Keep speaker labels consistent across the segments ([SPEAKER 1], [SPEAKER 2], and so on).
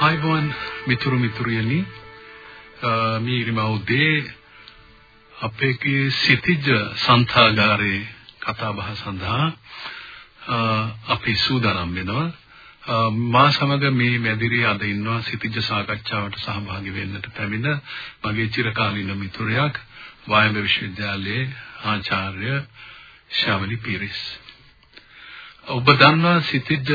[SPEAKER 1] ආයිබෝන් මිතුරු මිතුරියනි මේ ඉරිමවුදේ අපේ සිටිජ සංථාගාරේ කතා බහ සඳහා අපි සූදානම් වෙනවා. මා සමග මේ මැදිරිය අද ඉන්නවා සිටිජ සාකච්ඡාවට සහභාගී වෙන්නට පැමිණ මගේ චිරකාලීන මිතුරයක් වායඹ විශ්වවිද්‍යාලයේ ආචාර්ය ශාවලි පීරිස්. ඔබ දන්නා සිටිජ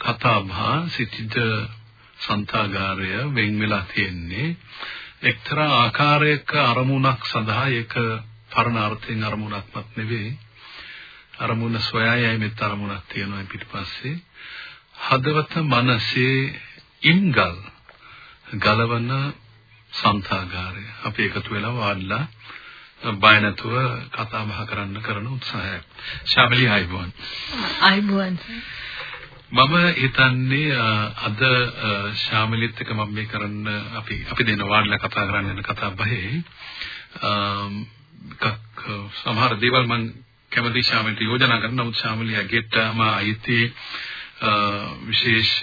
[SPEAKER 1] කතා බහ සිටිජ සංතාගාරය වෙන් වෙලා තියෙන්නේ එක්තරා ආකාරයක අරමුණක් සඳහා ඒක පරණාර්ථයෙන් අරමුණක්වත් නෙවෙයි අරමුණ සොයායයි මෙත් අරමුණක් තියෙනවා පිටිපස්සේ හදවත මනසේ ඉම්ගල් ගලවන සංතාගාරය අපි එකතු වෙලා වාඩිලා බය නැතුව කතා බහ කරන්න කරන උත්සාහයක්. ශාබලි ආයිබෝන්.
[SPEAKER 2] ආයිබෝන්.
[SPEAKER 1] මම හිතන්නේ අද ශාමලිත් එක්ක මම මේ කරන්න අපි අපි දෙන වාඩිලා කතා කරන්න යන කතා බහේ එකක් සමහර දේවල් මම කැමති ශාමලිට යෝජනා කරන නමුත් ශාමලිය ගෙට්ටම අයිති විශේෂ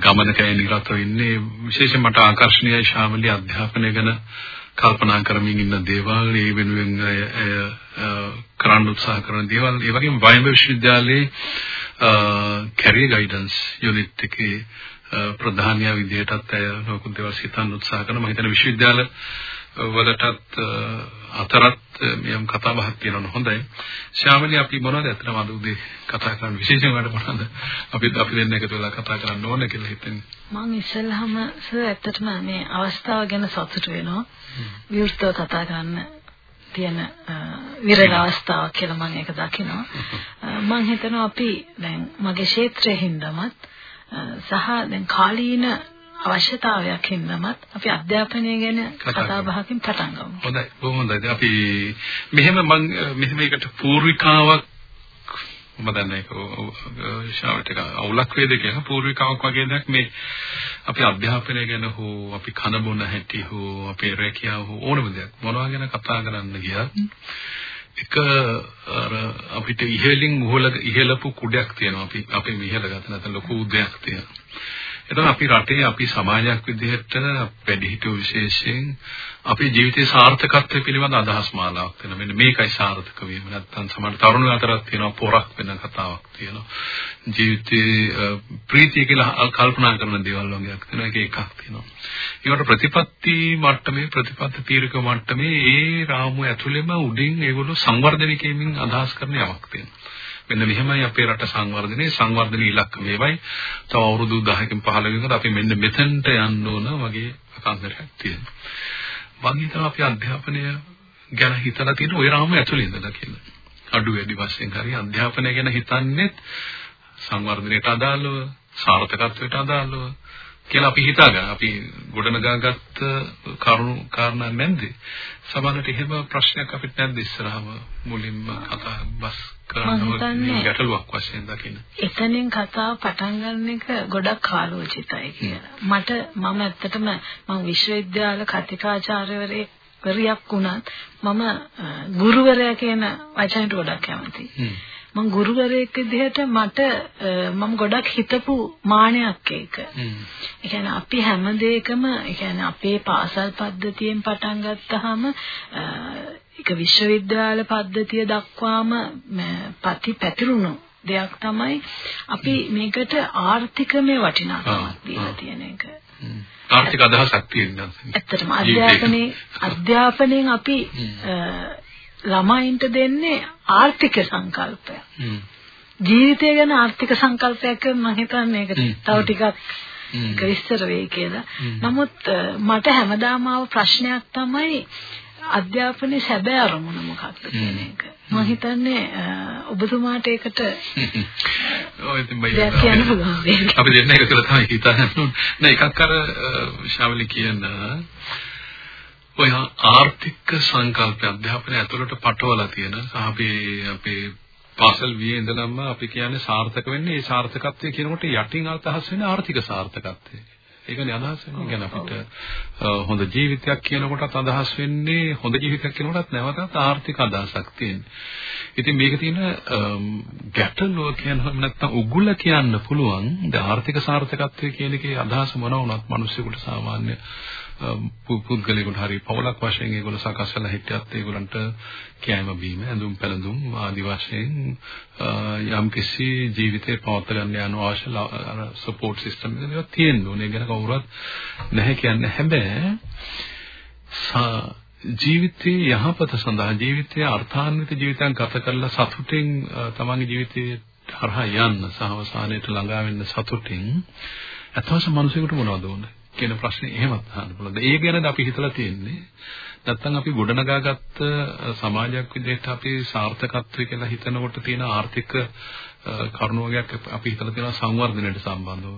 [SPEAKER 1] ගමනකයි නිරත වෙන්නේ විශේෂයෙන් මට ආකර්ෂණීයයි ශාමලිය අධ්‍යාපනය ගැන කල්පනා කරමින් ඉන්න දේවල් ඒ වෙනුවෙන් කරන්න උත්සාහ කරන දේවල්. ඒ වගේම වයඹ විශ්වවිද්‍යාලයේ කැරියර් ගයිඩන්ස් යුනිට් එකේ ප්‍රධානියා විදිහටත් අය ලොකු දේවල් හිතන්න උත්සාහ කරනවා මම හිතන්නේ විශ්වවිද්‍යාල වලටත් අතරත් මෙයම් කතා බහක් තියෙනවා හොඳයි. ශාමලී අපි මොනවද අතනම අද උදේ කතා කරන්න විශේෂයෙන් වැඩ මොනවද? අපි අපි දෙන්න එකතු වෙලා කතා කරන්න ඕන කියලා හිතන්නේ.
[SPEAKER 2] මම ඉස්සෙල්ලාම සර් ඇත්තටම මේ අවස්ථාව ගැන සතුටු වෙනවා. විවෘතව කතා කරන්න තියෙන විරල අවස්ථාවක් කියලා මම ඒක දකිනවා. මම හිතනවා අපි දැන් මගේ ක්ෂේත්‍රයේ හින්දාමත් සහ දැන් කාලීන අවශ්‍යතාවයක් හින්දාමත් අපි අධ්‍යාපනය ගැන කතා බහකින් පටන් ගමු.
[SPEAKER 1] හොඳයි. බොහොම හොඳයි. අපි මෙහෙම මම මෙහෙම එකට පූර්විකාවක් මම දන්නේ ඒක ශාවට එක අවුලක් වේද කියලා පූර්විකාවක් වගේ දෙයක් මේ අපි අධ්‍යාපනය ගැන හෝ අපි කන බොන හැටි හෝ අපේ රැකියාව හෝ ඕනම දෙයක් මොනවා ගැන කතා කරන්න ගියත් එක අර අපිට ඉහළින් උහල ඉහළපු කුඩයක් තියෙනවා. අපි අපි ඉහළ ගත නැත්නම් ලොකු දෙයක් තියෙනවා. එතන අපි රටේ අපි සමාජයක් විදිහට වැඩිහිටියෝ විශේෂයෙන් අපේ ජීවිතයේ සාර්ථකත්වය පිළිබඳ අදහස් මාලාවක් වෙන මෙන්න මේකයි සාර්ථක වීම. නැත්නම් සමහර තරුණ අතරත් තියෙනවා පොරක් වෙන කතාවක් තියෙනවා. ජීවිතේ ප්‍රීතිය කියලා කල්පනා කරන දේවල් වගේක් තියෙනවා. ඒක එකක් තියෙනවා. ඒකට ප්‍රතිපත්ති මට්ටමේ ප්‍රතිපත්ති තීරක මට්ටමේ ඒ රාමුව ඇතුළෙම උඩින් ඒගොල්ලෝ සංවර්ධනය කිරීමෙන් අදහස් කරන යමක් තියෙනවා. මෙන්න මෙහෙමයි අපේ රට සංවර්ධනයේ සංවර්ධනීය ඉලක්ක මේවයි. තව අවුරුදු 10කින් 15කින් අපි මෙන්න මෙතනට යන්න ඕන වගේ අකාන්තරයක් තියෙනවා. මම හිතනවා අපි අධ්‍යාපනය ගැන හිතලා තියෙන ওই රාමුව ඇතුළේ ඉඳලා කියලා. අඩු වැඩි වශයෙන් හරි අධ්‍යාපනය ගැන හිතන්නේ සංවර්ධනයට අදාළව, සාර්ථකත්වයට අදාළව කියලා අපි හිතාගන්න. අපි ගොඩනගාගත්ත කරුණු කාරණා නැන්දේ. සමහරවිට එහෙම ප්‍රශ්නයක් අපිට නැද්ද ඉස්සරහම මුලින්ම කතා බස් කරන්න ගැටලුවක් වශයෙන් දකින්න.
[SPEAKER 2] එතනින් කතාව පටන් ගන්න එක ගොඩක් කාලෝචිතයි කියලා. මට මම ඇත්තටම මම විශ්වවිද්‍යාල කතිකාචාර්යවරයෙක් වරියක් වුණත් මම ගුරුවරයා කියන වචනට ගොඩක් කැමතියි. මම ගුරුවරයෙක් විදිහට මට මම ගොඩක් හිතපු මානයක් ඒක. ඒ කියන්නේ අපි හැම දෙයකම ඒ කියන්නේ අපේ පාසල් පද්ධතියෙන් පටන් ගත්තාම ඒක විශ්වවිද්‍යාල පද්ධතිය දක්වාම පති පැතිරුණු දෙයක් තමයි අපි මේකට ආර්ථිකමය වටිනාකමක් දීලා තියෙන එක.
[SPEAKER 1] ආර්ථික අදහසක් තියෙනවා.
[SPEAKER 2] ඇත්තටම අධ්‍යාපනයේ අධ්‍යාපනයෙන් අපි ළමයින්ට දෙන්නේ ආර්ථික සංකල්පය. ජීවිතය ගැන ආර්ථික සංකල්පයක් මම හිතන්නේ ඒක තව ටිකක් විස්තර වෙයි කියලා. නමුත් මට හැමදාම ආව ප්‍රශ්නයක් තමයි අධ්‍යාපනයේ සැබෑ අරමුණ මොකක්ද කියන එක. මම හිතන්නේ ඔබතුමාට ඒකට
[SPEAKER 1] ඔය ඉතින්
[SPEAKER 2] පුළුවන්.
[SPEAKER 1] අපි දෙන්න එක තුළ තමයි හිතන්නේ. නෑ එකක් අර ශාවලි කියන ඔය ආර්ථික සංකල්ප අධ්‍යාපනය ඇතුළට පටවලා තියෙන සහ අපි අපේ පාසල් වියේ ඉඳලම අපි කියන්නේ සාර්ථක වෙන්නේ ඒ සාර්ථකත්වය කියනකොට යටින් අදහස් වෙන්නේ ආර්ථික සාර්ථකත්වය. ඒකනේ අදහස් වෙන්නේ. කියන්නේ අපිට හොඳ ජීවිතයක් කියනකොටත් අදහස් වෙන්නේ හොඳ ජීවිතයක් කියනකොටත් නැවතත් ආර්ථික අදහසක් තියෙනවා. ඉතින් මේක තියෙන ගැටලුව කියනම නැත්තම් උගුල කියන්න පුළුවන්. ද ආර්ථික සාර්ථකත්වය කියන එකේ අදහස මොන වුණත් මිනිස්සුන්ට සාමාන්‍ය පුද්ගලයෙකුට හරි පවලක් වශයෙන් ඒගොල්ලෝ සකස් කරලා හිටියත් ඒගොල්ලන්ට කෑම බීම ඇඳුම් පැළඳුම් ආදි වශයෙන් යම් කිසි ජීවිතේ පවත්වා ගන්න යන අවශ්‍ය සපෝට් සිස්ටම් එකක් තියෙන්න ඕනේ. ඒක ගැන කවුරුත් නැහැ කියන්නේ හැබැයි ජීවිතයේ යහපත සඳහා ජීවිතයේ අර්ථාන්විත ජීවිතයක් ගත කරලා සතුටින් තමන්ගේ ජීවිතයේ හරහා යන්න සහ අවසානයේට ළඟා වෙන්න සතුටින් අතවස මිනිසෙකුට මොනවද ඕනේ කියන ප්‍රශ්නේ එහෙමත් අහන්න පුළුවන්. ඒ ගැනද අපි හිතලා තියෙන්නේ. නැත්තම් අපි ගොඩනගාගත්ත සමාජයක් විදිහට අපි සාර්ථකත්වය කියලා හිතනකොට තියෙන ආර්ථික කරුණු වර්ගයක් අපි හිතලා තියෙනවා සංවර්ධනයට සම්බන්ධව.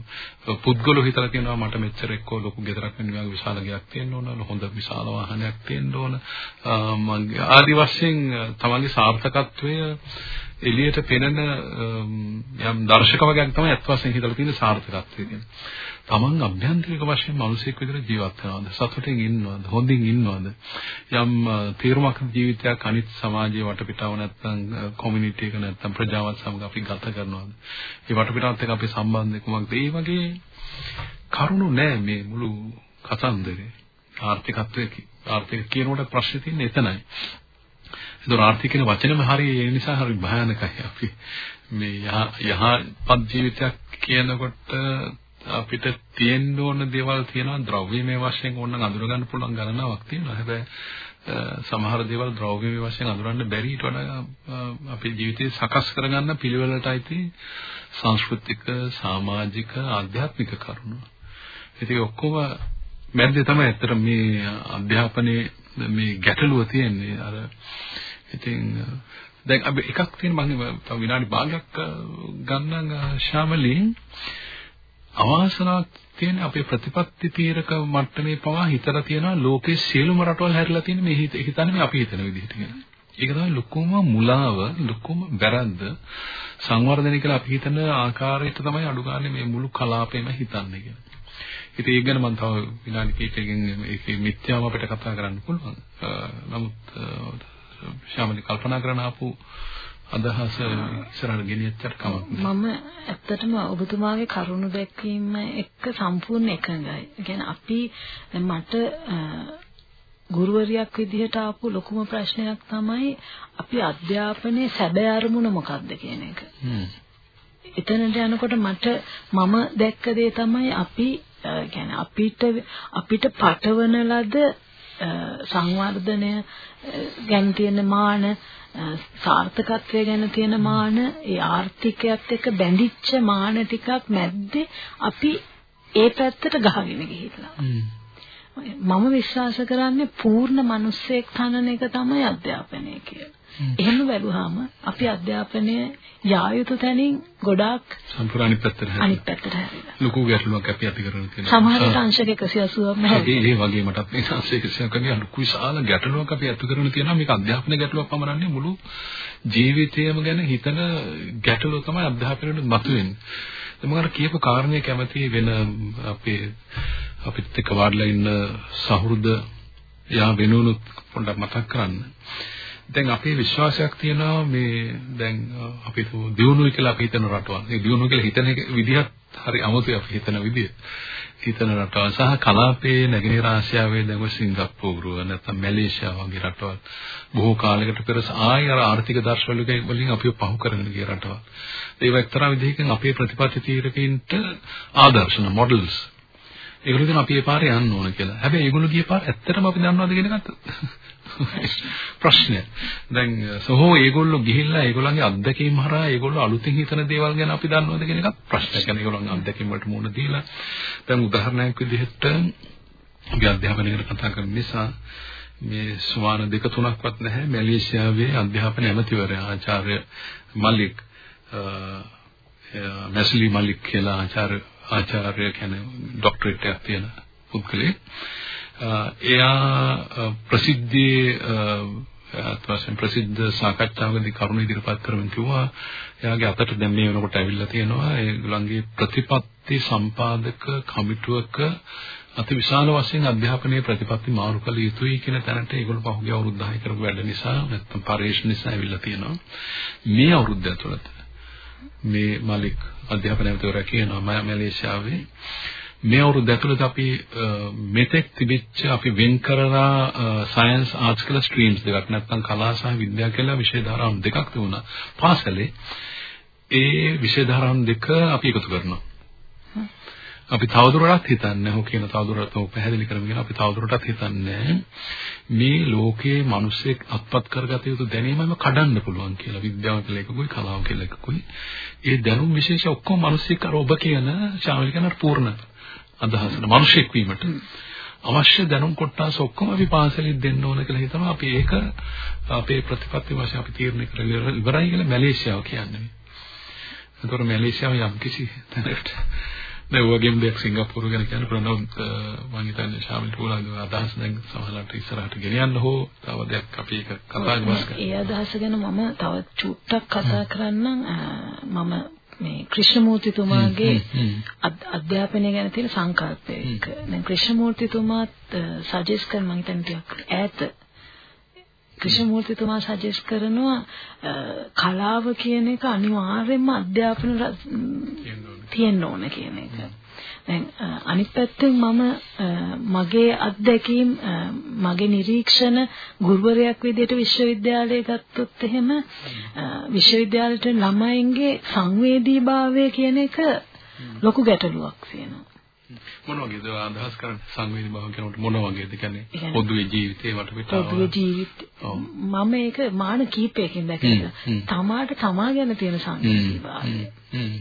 [SPEAKER 1] පුද්ගලෝ හිතලා තියෙනවා මට මෙච්චර එක්කෝ ලොකු ගෙදරක් වෙන විදිහට විශාල ගයක් තියෙන්න ඕන, හොඳ විශාල වාහනයක් තියෙන්න ඕන. මගේ ආදි වශයෙන් තමන්ගේ සාර්ථකත්වය එළියට පෙනෙන යම් දර්ශක වර්ගයක් තමයි අත් වශයෙන් හිතලා තියෙන සාර්ථකත්වය කියන්නේ. තමන් අභ්‍යන්තරික වශයෙන් මිනිසෙක් විදිහට ජීවත් වෙනවද? සතුටින් ඉන්නවද? හොඳින් ඉන්නවද? යම් තීරමක් ජීවිතයක් අනිත් සමාජයේ වටපිටාව නැත්නම් කොමියුනිටි එක නැත්නම් ප්‍රජාවත් සමග අපි ගත කරනවද? ඒ වටපිටාවත් එක්ක අපේ සම්බන්ධය කොහොමද ඒ වගේ කරුණු නෑ මේ මුළු කතන්දරේ. ආර්ථිකත්වයේ ආර්ථික කියනකොට ප්‍රශ්නේ තියෙන්නේ එතනයි. ඒතොර ආර්ථික කියන වචනේම හරිය ඒ නිසා හරි භයානකයි අපි. මේ යහ යහපත් ජීවිතයක් කියනකොට අපිට තියෙන්න ඕන දේවල් තියෙනවා ද්‍රව්‍යමය වශයෙන් ඕනනම් අඳුර ගන්න පුළුවන් ගණනාවක් තියෙනවා. හැබැයි සමහර දේවල් ද්‍රව්‍යමය වශයෙන් අඳුරන්න බැරි ඊට වඩා අපේ ජීවිතේ සකස් කරගන්න පිළිවෙලටයි තියෙන්නේ සංස්කෘතික, සමාජික, ආධ්‍යාත්මික කරුණු. ඉතින් ඔක්කොම මැද්දේ තමයි ඇත්තට මේ අධ්‍යාපනයේ මේ ගැටලුව තියෙන්නේ. අර ඉතින් දැන් අපි එකක් තියෙන මම විනාඩි භාගයක් ගන්නම් ශාමලී අවාසනාවක් තියෙන අපේ ප්‍රතිපත්ති තීරක මට්ටමේ පවා හිතලා තියෙනවා ලෝකේ සියලුම රටවල් හැරිලා තියෙන මේ හිතන්නේ මේ අපි හිතන විදිහට කියලා. ඒක තමයි ලොකුම මුලාව, ලොකුම වැරද්ද. සංවර්ධනය කියලා අපි හිතන ආකාරයට තමයි අඩු ගන්න මේ මුළු කලාපෙම හිතන්නේ කියලා. ඉතින් ඒක ගැන මම තව විනාඩි කිහිපයකින් ඒකේ මිත්‍යාව අපිට කතා කරන්න පුළුවන්. නමුත් ශාමලි කල්පනා කරන ආපු අදහස ඉස්සරහට ගෙනියච්චට කමක්
[SPEAKER 2] මම ඇත්තටම ඔබතුමාගේ කරුණ දැක්වීම එක්ක සම්පූර්ණ එකඟයි. කියන්නේ අපි මට ගුරුවරියක් විදිහට ආපු ලොකුම ප්‍රශ්නයක් තමයි අපි අධ්‍යාපනයේ සැබෑ අරමුණ මොකක්ද කියන එක. එතනට යනකොට මට මම දැක්ක දේ තමයි අපි කියන්නේ අපිට අපිට පටවන ලද සංවර්ධනය ගැන තියෙන මාන සාර්ථකත්වය ගැන තියෙන මාන ඒ ආර්ථිකයත් එක්ක බැඳිච්ච මාන ටිකක් මැද්දේ අපි ඒ පැත්තට ගහගෙන ගිහිල්ලා මම විශ්වාස කරන්නේ පූර්ණ මිනිස්සෙක් තනන එක තමයි අධ්‍යාපනය කියලා. එහෙම බැලුවාම අපි අධ්‍යාපනය යා යුතු තැනින් ගොඩාක්
[SPEAKER 1] සම්පූර්ණ අනිත් පැත්තට හැරිලා.
[SPEAKER 2] අනිත් පැත්තට හැරිලා.
[SPEAKER 1] ලොකු ගැටලුවක් අපි ඇති කරගෙන තියෙනවා.
[SPEAKER 2] සමහරට අංශක 180ක්ම
[SPEAKER 1] හැරිලා. ඒ වගේ මටත් මේ අංශක 180ක ලොකු විශාල ගැටලුවක් අපි ඇති කරගෙන තියෙනවා. මේක අධ්‍යාපන ගැටලුවක් පමණන්නේ මුළු ජීවිතයම ගැන හිතන ගැටලුව තමයි අධ්‍යාපනයේ මතුවෙන්නේ. මම කියපු කාරණේ කැමති වෙන අපේ අපිත් එක්ක වාඩිලා ඉන්න සහෘද යා වෙනුනුත් පොඩ්ඩක් මතක් කරන්න. දැන් අපේ විශ්වාසයක් තියෙනවා මේ දැන් අපි දියුණුවයි කියලා අපි හිතන රටවල්. ඒ දියුණුව කියලා හිතන විදිහත් හරි අමුතුයි අපි හිතන විදිහ. හිතන රටවල් සහ කලාපයේ නැගෙනහිර ආසියාවේ දැන් ඔය සිංගප්පූරුව නැත්නම් මැලේසියා වගේ රටවල් බොහෝ කාලයකට පෙර ආය අර ආර්ථික දර්ශන වලින් අපිව පහු කරගෙන ගිය රටවල්. ඒවා එක්තරා විදිහකින් අපේ ප්‍රතිපත්ති තීරකයින්ට ආදර්ශන මොඩල්ස්. ඒගොල්ලෝ කියන අපි ඒ පාරේ යන්න ඕන කියලා. හැබැයි ඒගොල්ලෝ ගිය පාර ඇත්තටම අපි දන්නවද කියන එකත් ප්‍රශ්නය. දැන් සහෝ ඒගොල්ලෝ ගිහිල්ලා ඒගොල්ලන්ගේ අත්දැකීම් හරහා ඒගොල්ලෝ අලුතින් හිතන දේවල් ගැන අපි දන්නවද කියන එකත් ප්‍රශ්නයක්. يعني ඒගොල්ලන්ගේ අත්දැකීම් වලට මුහුණ දීලා දැන් උදාහරණයක් විදිහට අපි අධ්‍යාපනයකට කතා කරන නිසා මේ සුමාන දෙක තුනක්වත් නැහැ මැලේසියාවේ අධ්‍යාපන ඇමතිවරයා ආචාර්ය මල්ලික් මැස්ලි මල්ලික් කියලා ආචාර්ය ආචාර්ය කියන්නේ ડોක්ටරේට් එකක් තියෙන පුද්ගලෙක්. එයා ප්‍රසිද්ධියේ අත්වශයෙන් ප්‍රසිද්ධ සාකච්ඡාවකදී කරුණ ඉදිරිපත් කරමින් කිව්වා එයාගේ අතට දැන් මේ වෙනකොට ඇවිල්ලා තියෙනවා ඒගොල්ලන්ගේ ප්‍රතිපත්ති සම්පාදක කමිටුවක අතිවිශාල වශයෙන් අධ්‍යාපනයේ ප්‍රතිපත්ති මාරු කළ යුතුයි කියන තැනට ඒගොල්ලෝ පහුගිය අවුරුදු 10 කරපු වැඩ නිසා නැත්නම් පරිශ්‍රණ නිසා ඇවිල්ලා තියෙනවා මේ අවුරුද්ද ඇතුළත මේ මලික් අධ්‍යාපන ඇමතිවරයා කියනවා මම මැලේසියාවේ. මේ අවුරුද්ද ඇතුළත අපි මෙතෙක් තිබිච්ච අපි වෙන් කරලා සයන්ස් ආර්ට්ස් කියලා ස්ට්‍රීම්ස් දෙකක් නැත්නම් කලා සහ විද්‍යාව කියලා විෂය ධාරාවන් දෙකක් තිබුණා. පාසලේ ඒ විෂය ධාරාවන් දෙක අපි එකතු කරනවා. අපි තවදුරටත් හිතන්නේ ඔහු කියන තවදුරටත් ඔහු පැහැදිලි කරමින් අපි තවදුරටත් හිතන්නේ මේ ලෝකයේ මිනිස්සෙක් අත්පත් කරගත යුතු දැනීමම කඩන්න පුළුවන් කියලා. විද්‍යාව කියලා එකකුයි කලාව කියලා එකකුයි. ඒ දැනුම් විශේෂ ඔක්කොම මිනිස්සෙක් අර ඔබ කියන ශාමිල කියන පූර්ණ අදහසන මිනිසෙක් වීමට. අවශ්‍ය දැනුම් කොටස් ඔක්කොම අපි පාසලෙන් දෙන්න ඕන කියලා හිතනවා. අපි ඒක අපේ ප්‍රතිපත්ති වශයෙන් අපි තීරණය කරලා ඉවරයි කියලා මැලේසියාව කියන්නේ. ඒතකොට මැලේසියාව යම් කිසි තැනකට දැන් ඔය වගේම දෙයක් සිංගප්පූරු ගැන කියන්න පුළුවන්. මම හිතන්නේ ශාමිල් පුරාගේ අදහස් දැන් සමහරවිට ඉස්සරහට ගෙනියන්න හෝ තව දෙයක් අපි ඒක කතා කරමු.
[SPEAKER 2] ඒ අදහස ගැන මම තව චුට්ටක් කතා කරන්නම්. මම මේ ක්‍රිෂ්ණමූර්තිතුමාගේ අධ්‍යාපනය ගැන තියෙන සංකල්පය එක. දැන් ක්‍රිෂ්ණමූර්තිතුමාත් සජෙස්ට් කරන මම හිතන්නේ ටිකක් ඈත ක්‍රිෂ්ණමූර්තිතුමා සජෙස්ට් කරනවා කලාව කියන එක අනිවාර්යයෙන්ම අධ්‍යාපන තියෙන්න ඕන කියන එක. දැන් අනිත් පැත්තෙන් මම මගේ අත්දැකීම් මගේ නිරීක්ෂණ ගුරුවරයෙක් විදිහට විශ්වවිද්‍යාලයේ ගත්තොත් එහෙම විශ්වවිද්‍යාලයට ළමයින්ගේ සංවේදීභාවය කියන එක ලොකු ගැටලුවක් තියෙනවා.
[SPEAKER 1] මොන වගේද? අදහස් කරන්නේ සංවේදී භාව කියනකොට මොන වගේද? කියන්නේ පොදුවේ ජීවිතේ වටපිටාව
[SPEAKER 2] පොදුවේ ජීවිත මම ඒක මාන කීපයකින් දැකලා තමාට තමා ගැන තියෙන සංවේදී භාවය.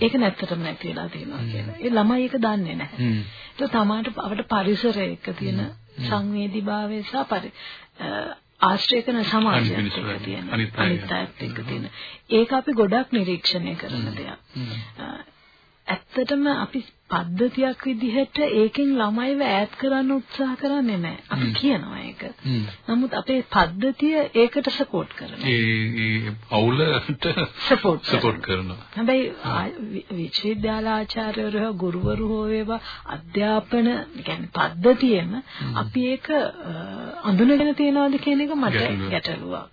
[SPEAKER 2] ඒක නැත්තටම නැති වෙලා තියෙනවා කියලා. ඒ ළමයි ඒක දන්නේ නැහැ. ඒක තමාට අපට පරිසරයක තියෙන සංවේදී භාවය සහ පරි ආශ්‍රය කරන සමාජයක් එක්ක තියෙන අනිත් අයත්. එක්ක තියෙන. ඒක අපි ගොඩක් නිරීක්ෂණය කරන දෙයක් ඇත්තටම අපි පද්ධතියක් විදිහට ඒකෙන් ළමයිව ඈත් කරන්න උත්සාහ කරන්නේ නැහැ. අපි කියනවා ඒක. නමුත් අපේ පද්ධතිය ඒකට සපෝට් කරනවා.
[SPEAKER 1] ඒ අවුලට
[SPEAKER 2] සපෝට්
[SPEAKER 1] සපෝට් කරනවා.
[SPEAKER 2] හැබැයි විශ්වවිද්‍යාල ආචාර්යවරු හෝ ගුරුවරු හෝ වේවා අධ්‍යාපන කියන්නේ පද්ධතියෙම අපි ඒක අඳුනගෙන තියනවාද කියන එක මට ගැටලුවක්.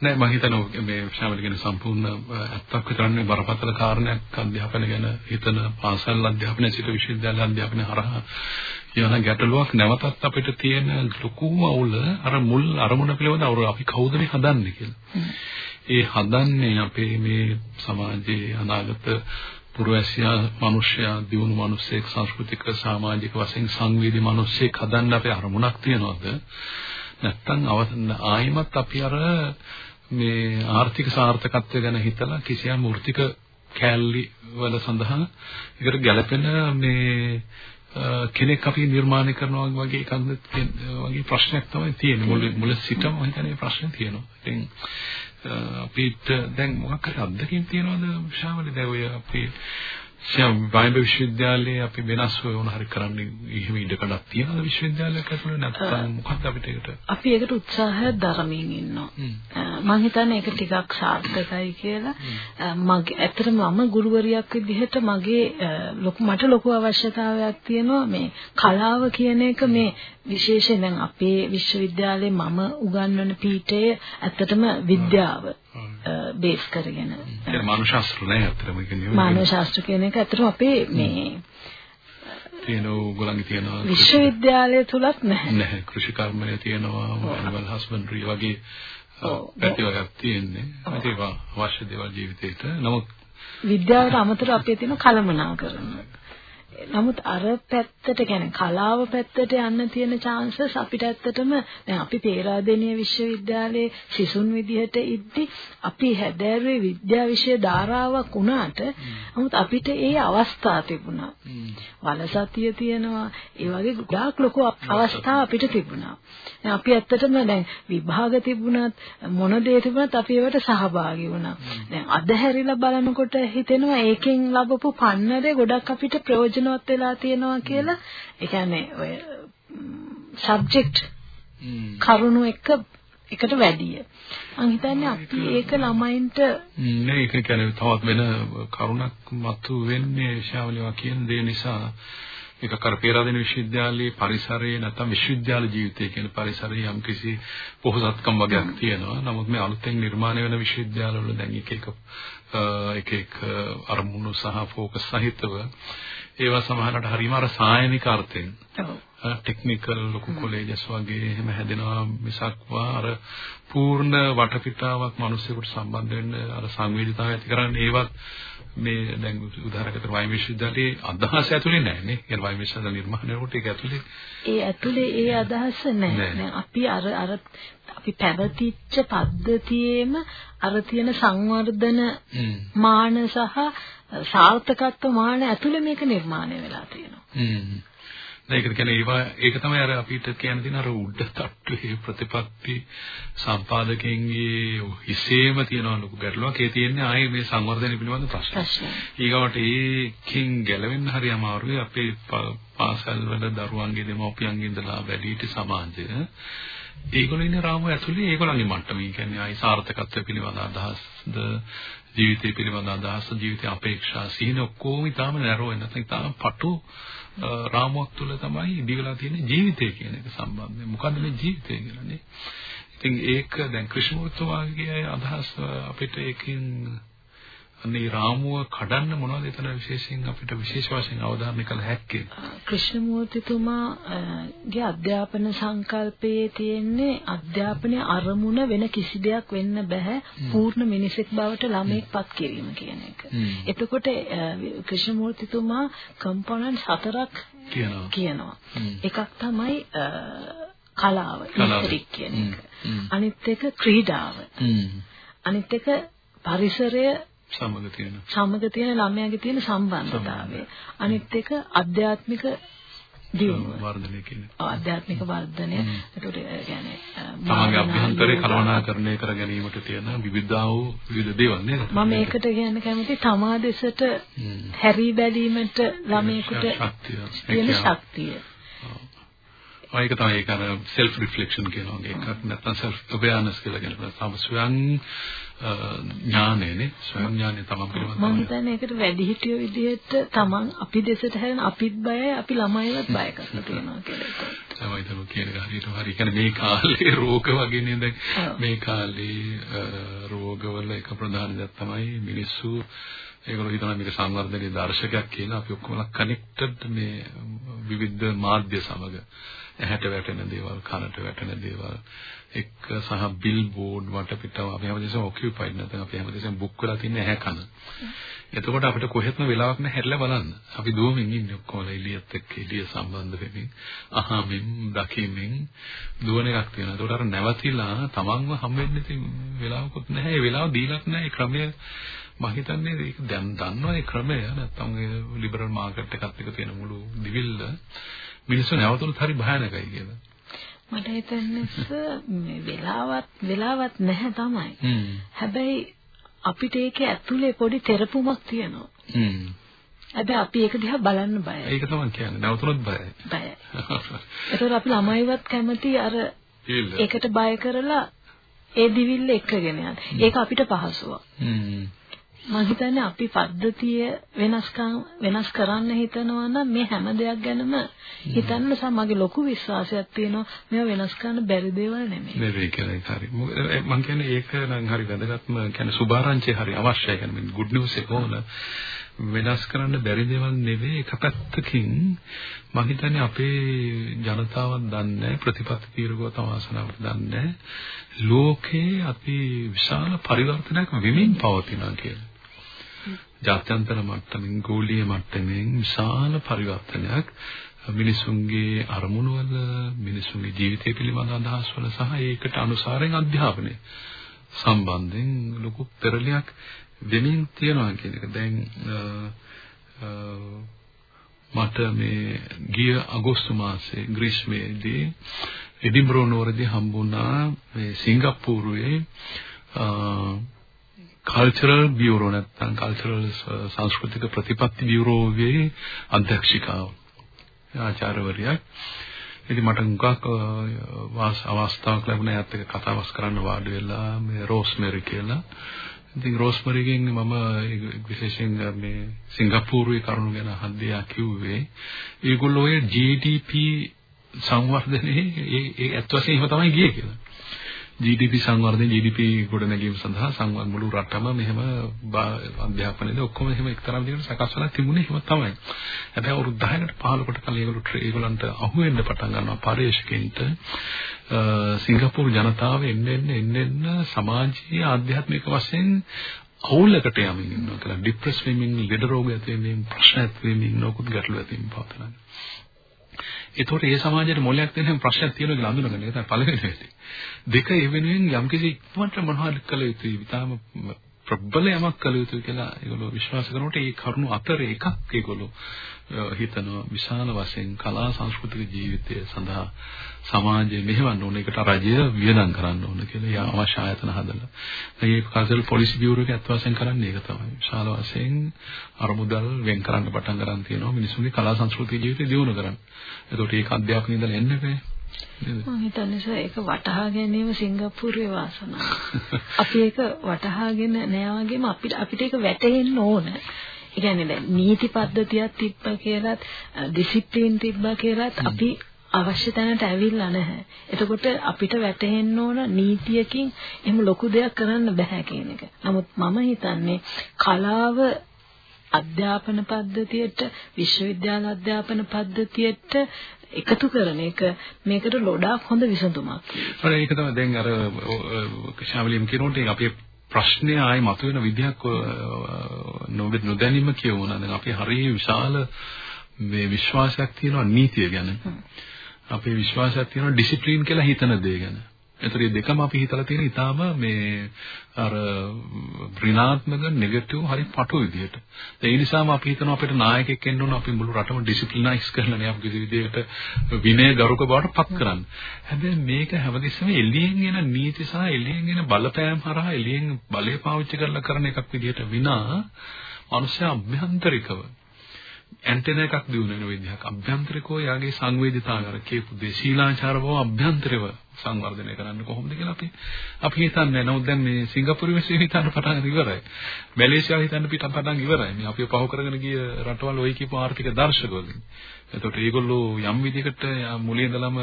[SPEAKER 1] නෑ මම හිතනවා මේ ශාමල කියන සම්පූර්ණ ඇත්තක් විතරන්නේ බරපතල කාරණයක් අධ්‍යාපන ගැන හිතන පාසල් අධ්‍යාපනය සිට විශ්වවිද්‍යාල අධ්‍යාපනය හරහා යන ගැටලුවක් නැවතත් අපිට තියෙන ලොකුම අවුල අර මුල් අරමුණ පිළිබඳ අවුල අපි කවුද මේ හදන්නේ කියලා. ඒ හදන්නේ අපේ මේ සමාජයේ අනාගත පුරවැසියා මිනිසයා දියුණු මිනිසෙක් සංස්කෘතික සමාජික වශයෙන් සංවේදී මිනිසෙක් හදන්න අපේ අරමුණක් තියනවද? නැත්තම් අවසන් ආයිමත් අපි අර මේ ආර්ථික සාර්ථකත්වය ගැන හිතලා කිසියම් මූර්තික කැලලි වල සඳහා ඒකට ගැළපෙන මේ කෙනෙක් අපි නිර්මාණය කරනවා වගේ එකක් වගේ ප්‍රශ්නයක් තමයි තියෙන්නේ මුල මුල සිටම මම හිතන්නේ ප්‍රශ්නේ තියෙනවා. ඉතින් අපිට දැන් මොකක් හරි අත්දැකීම් තියනවද ශාවලි දැන් ඔය අපි සියම් වයිඹ විශ්වවිද්‍යාලයේ අපි වෙනස් වුණ හරි කරන්නේ එහෙම ඉඩකඩක් තියනද විශ්වවිද්‍යාලයක් ඇතුළේ? නැත්නම් මොකක්ද අපිට ඒකට?
[SPEAKER 2] අපි ඒකට උත්සාහය දරමින් ඉන්නවා. මම හිතන්නේ ඒක ටිකක් සාර්ථකයි කියලා. මගේ ඇත්තටම මම ගුරුවරියක් විදිහට මගේ ලොකු මට ලොකු අවශ්‍යතාවයක් තියෙනවා මේ කලාව කියන එක. මේ විශේෂයෙන් දැන් අපේ විශ්වවිද්‍යාලයේ මම උගන්වන පීඨය ඇත්තටම විද්‍යාව බේස් කරගෙන.
[SPEAKER 1] ඒ මානව ශාස්ත්‍ර නෑ අතරම කියන්නේ
[SPEAKER 2] මානව ශාස්ත්‍ර කියන එක ඇත්තටම අපේ මේ
[SPEAKER 1] තියෙන ඕගොල්ලන්ගේ තියෙනවා
[SPEAKER 2] විශ්වවිද්‍යාලය තුලත් නැහැ.
[SPEAKER 1] නැහැ. කෘෂිකර්මය තියෙනවා ඇනිමල් හස්බන්ඩරි වගේ පැතිවලක් තියෙන්නේ. ඒක අවශ්‍ය දේවල් ජීවිතේට. නමුත්
[SPEAKER 2] විද්‍යාවට අමතරව අපේ තියෙන කලමනාකරණ නමුත් අර පැත්තට කියන්නේ කලාව පැත්තට යන්න තියෙන chances අපිට ඇත්තටම දැන් අපි පේරාදෙණිය විශ්වවිද්‍යාලයේ සිසුන් විදිහට ඉද්දි අපි හැදෑරුවේ විද්‍යා විෂය ධාරාවක් වුණාට නමුත් අපිට ඒ අවස්ථා තිබුණා. වලසතිය තියෙනවා ඒ වගේ ගොඩාක් ලොකු අවස්ථා අපිට තිබුණා. අපි ඇත්තටම දැන් විභාග තිබුණත් මොන දේ තිබුණත් අපි ඒවට සහභාගී වුණා. දැන් අධහැරිලා බලනකොට හිතෙනවා ඒකෙන් ලැබපු පන්නරේ ගොඩක් අපිට ප්‍රයෝජනවත් වෙලා තියෙනවා කියලා. ඒ කියන්නේ ඔය සබ්ජෙක්ට් කරුණු එක එකට වැඩිය. මම හිතන්නේ අපි ඒක ළමයින්ට
[SPEAKER 1] නෑ ඒක කියන්නේ තවත් වෙන කරුණක් මතු වෙන්නේ ශාවලිවා කියන දේ නිසා ඒක කරපේරාදෙන විශ්වවිද්‍යාලයේ පරිසරයේ නැත්නම් විශ්වවිද්‍යාල ජීවිතය කියන පරිසරයේ යම්කිසි පොහොසත්කම් වගේක් තියෙනවා. නමුත් මේ අලුතෙන් නිර්මාණය වෙන විශ්වවිද්‍යාලවල දැන් එක එක එක එක අරමුණු සහ ફોකස් සහිතව ඒවා සමහරකට හරීම අර සායනික අර්ථයෙන් ටෙක්නිකල් ලොකු කොලේජස් වගේ එහෙම හැදෙනවා මිසක්වා අර පූර්ණ වටපිටාවක් මිනිස්සුන්ට සම්බන්ධ වෙන්න අර සංවේදීතාවය ඇති කරන්න ඒවත් මේ දැන් උදාහරණකට වයිම් විශ්වවිද්‍යාලයේ අදහස ඇතුලේ නැහැ නේ. ඒ වයිම් විශ්වවිද්‍යාල නිර්මාණය වුණේ ඒක ඇතුලේ.
[SPEAKER 2] ඒ ඇතුලේ ඒ අදහස නැහැ. අපි අර අර අපි පැවතිච්ච පද්ධතියේම අර තියෙන සංවර්ධන මාන සහ සාර්ථකත්ව මාන ඇතුලේ මේක නිර්මාණය වෙලා තියෙනවා.
[SPEAKER 1] ඒක කියන්නේ ඒවා ඒක තමයි අර අපිට කියන්න තියෙන අර උඩ තට්ටුවේ ප්‍රතිපත්ති සම්පාදකයන්ගේ හිසේම තියෙන ලොකු ගැටලුවක්. ඒ තියෙන්නේ ආයේ මේ සංවර්ධනය පිළිබඳ ප්‍රශ්න. ඊගවට ඒකින් ගැලවෙන්න හරි අමාරුයි අපේ පාසල් වල දරුවන්ගේ දෙමව්පියන්ගේ ඉඳලා වැඩිහිටි සමාජය. ඒගොල්ලෝ ඉන්නේ රාමුව ඇතුලේ ඒගොල්ලන්ගේ මට්ටමේ. කියන්නේ ආයි සාර්ථකත්වය පිළිබඳ අදහස්ද ජීවිතය පිළිබඳ අදහස් ජීවිතය අපේක්ෂා සිහින ඔක්කොම ඊටාම නැරෝ වෙන නැත්නම් ඊටාම පටු රාමුවක් තුළ තමයි ඉදිරියලා තියෙන ජීවිතය කියන එක සම්බන්ධයි. මොකද්ද මේ ජීවිතය කියලානේ? ඉතින් ඒක දැන් ක්‍රිෂ්ණමූර්තිවාගේ අදහස් අපිට ඒකෙන් අනේ රාමුව කඩන්න මොනවද එතන විශේෂයෙන් අපිට විශේෂ වශයෙන් අවධාරණය කළ හැක්කේ?
[SPEAKER 2] ක්‍රිෂ්ණමූර්තිතුමාගේ අධ්‍යාපන සංකල්පයේ තියෙන්නේ අධ්‍යාපනයේ අරමුණ වෙන කිසි දෙයක් වෙන්න බෑ පූර්ණ මිනිසෙක් බවට ළමයෙක්පත් කිරීම කියන එක. එතකොට ක්‍රිෂ්ණමූර්තිතුමා කම්පොනන්ට් හතරක් කියනවා. එකක් තමයි කලාව, ඉස්තරික් කියන එක. අනිත් එක ක්‍රීඩාව. අනිත් එක පරිසරය
[SPEAKER 1] සමග තියෙන
[SPEAKER 2] සමග තියෙන ළමයාගේ තියෙන සම්බන්ධතාවය. අනිත් එක අධ්‍යාත්මික දියුණුව
[SPEAKER 1] වර්ධනය කියන්නේ.
[SPEAKER 2] ආධ්‍යාත්මික වර්ධනය. ඒකට කියන්නේ
[SPEAKER 1] තමන්ගේ අභ්‍යන්තරේ කළමනාකරණය කර ගැනීමට තියෙන විවිධා වූ විවිධ දේවල් නේද?
[SPEAKER 2] මම ඒකට කියන්න කැමති තමා දෙසට හැරී බැලීමට ළමයෙකුට තියෙන ශක්තිය.
[SPEAKER 1] ඒක තමයි ඒක අර self reflection කියන එක. නැත්නම් self awareness කියලා කියනවා. තම ස්වයං ඥානයනේ ස්වයං ඥානය තමයි පිළිබඳව.
[SPEAKER 2] මම හිතන්නේ ඒකට වැඩිහිටියෝ විදිහට තමන් අපි දෙසට හැරෙන අපිත් බයයි අපි ළමයිවත් බය කරලා තියෙනවා කියලා.
[SPEAKER 1] තමයි තමයි කියන එක හරියට හරි. කියන්නේ මේ කාලේ රෝග වගේ නේද? මේ කාලේ රෝගවල එක ප්‍රධාන දෙයක් තමයි මිනිස්සු ඒගොල්ලෝ හිතනවා මේක සංවර්ධනයේ දර්ශකයක් කියලා අපි ඔක්කොම කනෙක්ටඩ් මේ විවිධ මාධ්‍ය සමග ඇහැට වැටෙන දේවල් කනට වැටෙන දේවල් එක්ක සහ බිල් බෝඩ් වටපිටාව අපි හැමදේසම ඔකියුපයිඩ් නැත්නම් අපි හැමදේසම බුක් වෙලා තින්නේ ඇහැ කන. එතකොට අපිට කොහෙත්ම වෙලාවක් නැහැ හැරිලා බලන්න. අපි දුවමින් ඉන්නේ ඔක්කොම එළියත් එක්ක එළිය සම්බන්ධ වෙමින් අහමින් දකිමින් දුවන එකක් තියෙනවා. ඒකට අර නැවතිලා තමන්ව හම්බෙන්න ඉතින් වෙලාවකුත් නැහැ. ඒ වෙලාව දීලත් නැහැ. ඒ ක්‍රමය මම හිතන්නේ ඒක දැන් දන්නවා ඒ ක්‍රමය නැත්තම් ඒ ලිබරල් මාකට් එකත් එක්ක තියෙන මුළු දිවිල්ල මිනිස්සු නැවතුනොත් හරි භයානකයි කියලා.
[SPEAKER 2] මට හිතන්නේ මේ වෙලාවත් වෙලාවත් නැහැ තමයි. හැබැයි අපිට ඒකේ ඇතුලේ පොඩි තෙරපුමක් තියෙනවා. හැබැයි අපි ඒක දිහා බලන්න බයයි.
[SPEAKER 1] ඒක තමයි කියන්නේ. නැවතුනොත් බයයි.
[SPEAKER 2] බයයි. ඒතකොට අපි ළමයිවත් කැමති අර ඒකට බය කරලා ඒ දිවිල්ල එක්කගෙන යන. ඒක අපිට පහසුවක්. මම හිතන්නේ අපි පද්ධතිය වෙනස්කම් වෙනස් කරන්න හිතනවා නම් මේ හැම දෙයක් ගැනම හිතන්න සමගි ලොකු විශ්වාසයක් තියෙනවා මේවා වෙනස් කරන්න බැරි දේවල් නෙමෙයි.
[SPEAKER 1] නෙවෙයි කියලා ඒක හරි. මම කියන්නේ ඒක නම් හරි වැදගත්ම කියන්නේ සුභාරංචි හරි අවශ්‍යයි. කියන්නේ good news එක ඕන වෙනස් කරන්න බැරි දේවල් නෙවෙයි එක පැත්තකින් මම හිතන්නේ අපේ ජනතාවක් දන්නේ ප්‍රතිපත්ති තීරකව තමාසනාවට දන්නේ ලෝකේ අපි විශාල පරිවර්තනයක් වෙමින් පවතිනවා කියලා. ජාත්‍යන්තර මට්ටමින් ගෝලීය මට්ටමින් විශාල පරිවර්තනයක් මිනිසුන්ගේ අරමුණු වල මිනිසුන්ගේ ජීවිතය පිළිබඳ අදහස් වල සහ ඒකට අනුසාරයෙන් අධ්‍යාපනය සම්බන්ධයෙන් ලොකු පෙරලියක් වෙමින් තියෙනවා කියන එක. දැන් මට මේ ගිය අගෝස්තු මාසයේ ග්‍රීස්මේදී එඩින්බරෝ නුවරදී හම්බුණා මේ සිංගප්පූරුවේ කල්චරල් බියුරෝ නැත්නම් කල්චරල් සංස්කෘතික ප්‍රතිපත්ති බියුරෝවේ අධ්‍යක්ෂිකාව ආචාර්යවරියක්. ඉතින් මට මුගක් uh, අවස්ථාවක් ලැබුණා එයාත් එක්ක කතා බස් කරන්න වාඩි වෙලා මේ රෝස්මෙරි කියලා. ඉතින් රෝස්මරිගෙන් මම විශේෂයෙන් uh, මේ සිංගප්පූරුවේ කරුණු ගැන අහද්දී කිව්වේ ඒගොල්ලෝ ඔය GDP සංවර්ධනයේ ඒ ඒ ඇත්ත වශයෙන්ම තමයි ගියේ කියලා. GDP සංවර්ධනය GDP ගොඩනැගීම සඳහා සංවර්ධ මුළු රටම මෙහෙම අධ්‍යාපනයේදී ඔක්කොම එහෙම එක්තරා විදිහකට සකස් වෙලා තිබුණේ එහෙම තමයි. හැබැයි අවුරුදු 10කට 15කට කලින් ඒගොල්ලෝ ඒගොල්ලන්ට අහු වෙන්න පටන් ගන්නවා පරිශකෙන්ට සිංගප්පූරු ජනතාව එන්න එන්න එන්න එන්න සමාජීය ආධ්‍යාත්මික වශයෙන් අවුලකට යමින් ඉන්නවා කියලා ડિප්‍රෙස් වෙමින් ලෙඩ රෝග ඇති වෙමින් ප්‍රශ්න ඇති වෙමින් නොකුත් ගැටලු ඇති වෙමින් පවතනවා. ඒතකොට ඒ සමාජයේ මොලයක් දෙන ප්‍රශ්නයක් තියෙනවා කියලා අඳුනගන්න. ඒක තමයි පළවෙනි වෙලේ. දෙක ඒ වෙනුවෙන් යම්කිසි ඉක්මනට මොනවද කළ යුතුයි. විතාම ප්‍රබල යමක් කළ යුතුයි කියලා ඒගොල්ලෝ විශ්වාස කරනකොට ඒ කරුණු අතර එකක් ඒගොල්ලෝ හිතනවා විශාල වශයෙන් කලා සංස්කෘතික ජීවිතය සඳහා සමාජය මෙහෙවන්න ඕන එකට රජය වියදම් කරන්න ඕන කියලා යා අවශ්‍ය ආයතන හදලා. මේ කල්චරල් පොලිසි බියුරෝ එක අත් වශයෙන් කරන්නේ ඒක තමයි. විශාල වශයෙන් අරමුදල් වෙන් කරන්න පටන් ගන්න තියෙනවා මිනිසුන්ගේ කලා සංස්කෘතික ජීවිතය දියුණු කරන්න. එතකොට ඒක අධ්‍යාපනය ඉඳලා එන්නේ නැහැ.
[SPEAKER 2] මම හිතන්නේ ඒක වටහා ගැනීම සිංගප්පූරුවේ වාසනාව. අපි ඒක වටහාගෙන නෑ වගේම අපිට අපිට ඒක වැටහෙන්න ඕන. කියන්නේ දැන් නීති පද්ධතියක් තිබ්බා කියලාත් ඩිසිප්ලින් තිබ්බා කියලාත් අපි අවශ්‍ය තැනට ඇවිල්ලා නැහැ. එතකොට අපිට වැටහෙන්න ඕන නීතියකින් එහෙම ලොකු දෙයක් කරන්න බෑ කියන එක. නමුත් මම හිතන්නේ කලාව අධ්‍යාපන පද්ධතියට විශ්වවිද්‍යාල අධ්‍යාපන පද්ධතියට එකතු කරන එක මේකට ලොඩාක් හොඳ විසඳුමක්.
[SPEAKER 1] හරි ඒක තමයි දැන් අර ශාවලියම් කියනකොට අපේ ප්‍රශ්නය ආයි මතුවෙන විදිහක් නොදැනීම කියවුණා. දැන් අපි හරිය විශාල මේ විශ්වාසයක් තියෙනවා නීතිය ගැන. අපේ විශ්වාසයක් තියෙනවා ඩිසිප්ලින් කියලා හිතන දේ ගැන. ඒතර මේ දෙකම අපි හිතලා තියෙන ඉතාලම මේ අර ඍණාත්මක නෙගටිව් හරි පටු විදිහට. ඒ නිසාම අපි හිතනවා අපිට නායකයෙක් එන්න ඕන අපි මුළු රටම ඩිසිප්ලිනයිස් කරලා නේ අපි කිසි විදිහකට විනය ගරුක බවට පත් කරන්න. හැබැයි මේක හැමතිස්සෙම එළියෙන් එන නීති සහ එළියෙන් එන බලපෑම් හරහා එළියෙන් බලය පාවිච්චි කරලා කරන එකක් විදිහට විනා මනුෂ්‍ය අභ්‍යන්තරිකව ඇන්ටෙන එකක් දිනු වෙන විදිහක් අභ්‍යන්තරිකව යාගේ සංවේදීතාවය අර කියපු දේ ශීලාචාර බව අභ්‍යන්තරව සංවර්ධනය කරන්න කොහොමද කියලා අපි අපි හිතන්නේ නමුත් දැන් මේ සිංගප්පූරු විශ්වවිද්‍යාලය හිතන්න පටන් ගන්න ඉවරයි. මැලේසියාව හිතන්න පිට පටන් ඉවරයි. මේ අපි පහු කරගෙන ගිය රටවල් ওই කියපු ආර්ථික දර්ශකවලින්. එතකොට ඒගොල්ලෝ යම් විදිහකට මුලින් ඉඳලම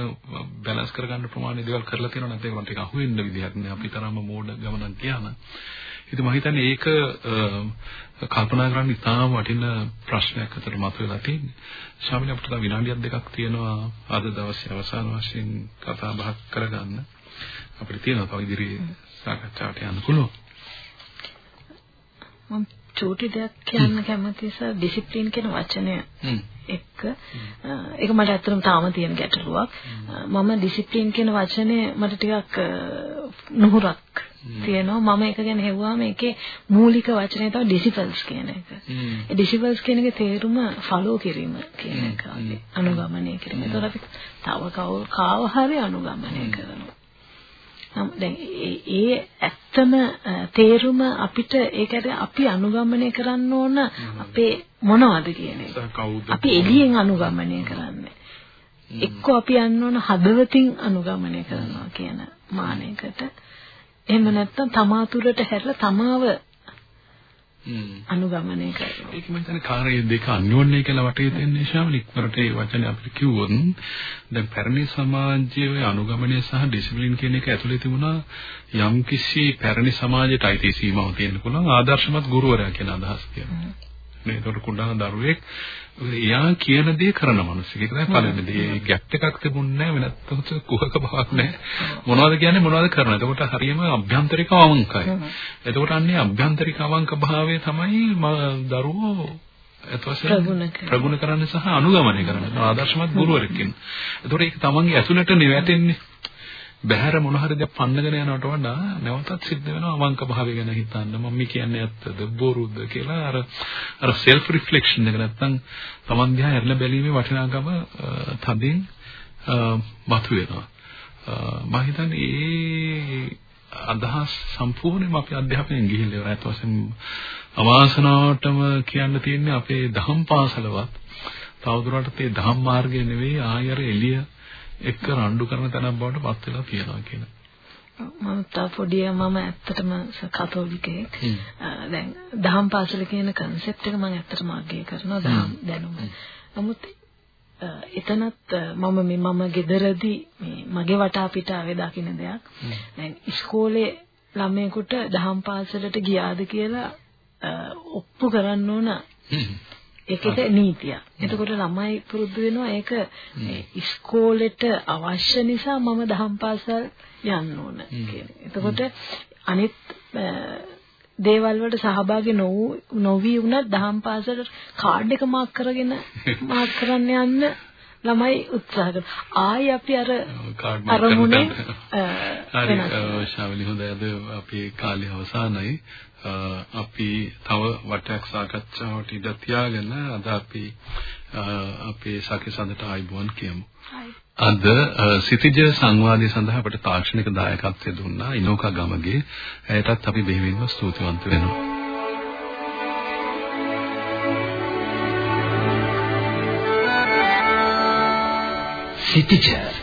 [SPEAKER 1] බැලන්ස් කරගන්න ප්‍රමාණය දේවල් කරලා තියෙනවා නැත්නම් ඒකට ටික අහු වෙන්න විදිහක් නෑ. අපි තරම්ම මෝඩ ගමනක් ගියාම. ඉතින් මම හිතන්නේ ඒක කල්පනා කරන්න ඉතාම වටින ප්‍රශ්නයක් අතර මතුවලා තියෙන්නේ. ශාමිල අපිට තව විනාඩියක් දෙකක් තියෙනවා අද දවසේ අවසාන වශයෙන් කතා බහක් කරගන්න. අපිට තියෙනවා තව ඉදිරියේ සාකච්ඡාවට යන්න පුළුවන්.
[SPEAKER 2] මම චූටි දෙයක් කියන්න කැමතියි සර් ඩිසිප්ලින් කියන වචනය එක්ක ඒක මට ඇත්තටම තාම තියෙන ගැටලුවක් මම ඩිසිප්ලින් කියන වචනේ මට ටිකක් නුහුරක් තියෙනවා මම ඒක ගැන හෙව්වාම ඒකේ මූලික වචනේ තමයි ඩිසිපල්ස් කියන එක. ඒ ඩිසිපල්ස් කියන එකේ තේරුම ෆලෝ කිරීම කියන එක. අනුගමනය කිරීම. ඒතකොට අපි තව කවුරු කාව හරි අනුගමනය කරනවා. දැන් ඒ ඇත්තම තේරුම අපිට ඒකට අපි අනුගමනය කරන්න ඕන අපේ මොනවද කියන. අපි එළියෙන් අනුගමනය කරන්නේ. එක්ක අපි යන්න ඕන හදවතින් අනුගමනය කරනවා කියන මානයකට. එහෙම නැත්නම් තමා තුරට හැරලා තමාව අනුගමනය කරනවා.
[SPEAKER 1] ඒක මම හිතන්නේ කාර්ය දෙක අන්‍යෝන්‍ය කියලා වටේ තියෙන නිසාම ඉක්මනට ඒ වචනේ අපිට කිව්වොත් දැන් පැරණි සමාජයේ අනුගමනය සහ ඩිසිප්ලින් කියන එක ඇතුලේ තිබුණා යම්කිසි පැරණි සමාජයට අයිති සීමාවක් තියෙන්න පුළුවන්. ආදර්ශමත් ගුරුවරයා කියන අදහස් තියෙනවා. නේ ඒතකොට කුඩා දරුවෙක් එයා කියන දේ කරන මිනිස්සෙක්. ඒක තමයි පළවෙනි දේ. ඒ ගැප් එකක් තිබුණේ නැහැ වෙනත් කුහක බවක් නැහැ. මොනවද කියන්නේ මොනවද කරන්නේ. එතකොට හරියම අභ්‍යන්තරික අවංකයි. එතකොට අන්නේ අභ්‍යන්තරික අවංක භාවය තමයි දරුවෝ එතවසේ ප්‍රගුණ කරන්න සහ අනුගමනය කරන්න ආදර්ශමත් ගුරුවරයෙක් ඉන්න. ඒතකොට ඒක තමන්ගේ ඇතුළට නෙවැටෙන්නේ. බහැර මොන හරි දෙයක් පන්නගෙන යනවට වඩා නැවතත් සිද්ධ වෙනවා අවංක භාවය ගැන හිතන්න. මම මේ කියන්නේ ඇත්තද බොරුද කියලා අර අර self reflection එක නැත්තම් තමන් දිහා එරළ බැලීමේ වටිනාකම තදින් මතුවෙනවා. මම හිතන්නේ ඒ අදහස් සම්පූර්ණයෙන්ම අපේ අධ්‍යාපනයෙන් ගිහිල්ලා ඉවරයි. ඒත් වශයෙන් අවාසනාවටම කියන්න තියෙන්නේ අපේ දහම් පාසලවත් තවදුරටත් මේ දහම් මාර්ගය නෙවෙයි ආයර එළිය එක්ක රණ්ඩු කරන තැනක් බවට පත් වෙලා තියෙනවා කියන.
[SPEAKER 2] මම තා පොඩිය මම ඇත්තටම කතෝලිකයෙක්. දැන් දහම් පාසල කියන concept එක මම ඇත්තටම අගය කරනවා දහම් දැනුම. නමුත් එතනත් මම මේ මම ගෙදරදී මේ මගේ වටා පිටාවේ දකින්න දෙයක්. දැන් ඉස්කෝලේ ළමයෙකුට දහම් පාසලට ගියාද කියලා ඔප්පු කරන්න ඕන ඒකේ නීතිය. එතකොට ළමයි පුරුදු වෙනවා ඒක ඉස්කෝලේට අවශ්‍ය නිසා මම දහම් පාසල් යන්න ඕන කියන්නේ. එතකොට අනිත් දේවල් වලට සහභාගී නොවි වුණත් දහම් පාසලට කාඩ් එක මාක් කරගෙන මාක් කරන්න යන්න ළමයි උත්සාහ කරනවා. ආයි අපි අර අරමුණේ
[SPEAKER 1] හරි ශාවලි හොඳයි අද අපේ කාලය අවසానයි. අපි තව වටයක් සාකච්ඡාවට ඉඩ තියාගෙන අද අපි අපේ සැකසඳට ආයිබුවන් කියමු. අද සිටිජ සංවාදය සඳහා අපට තාක්ෂණික දායකත්වය දුන්නා ඉනෝකා ගමගේ. ඇයටත් අපි බෙහෙවින්ම ස්තුතිවන්ත වෙනවා.
[SPEAKER 3] සිටිජ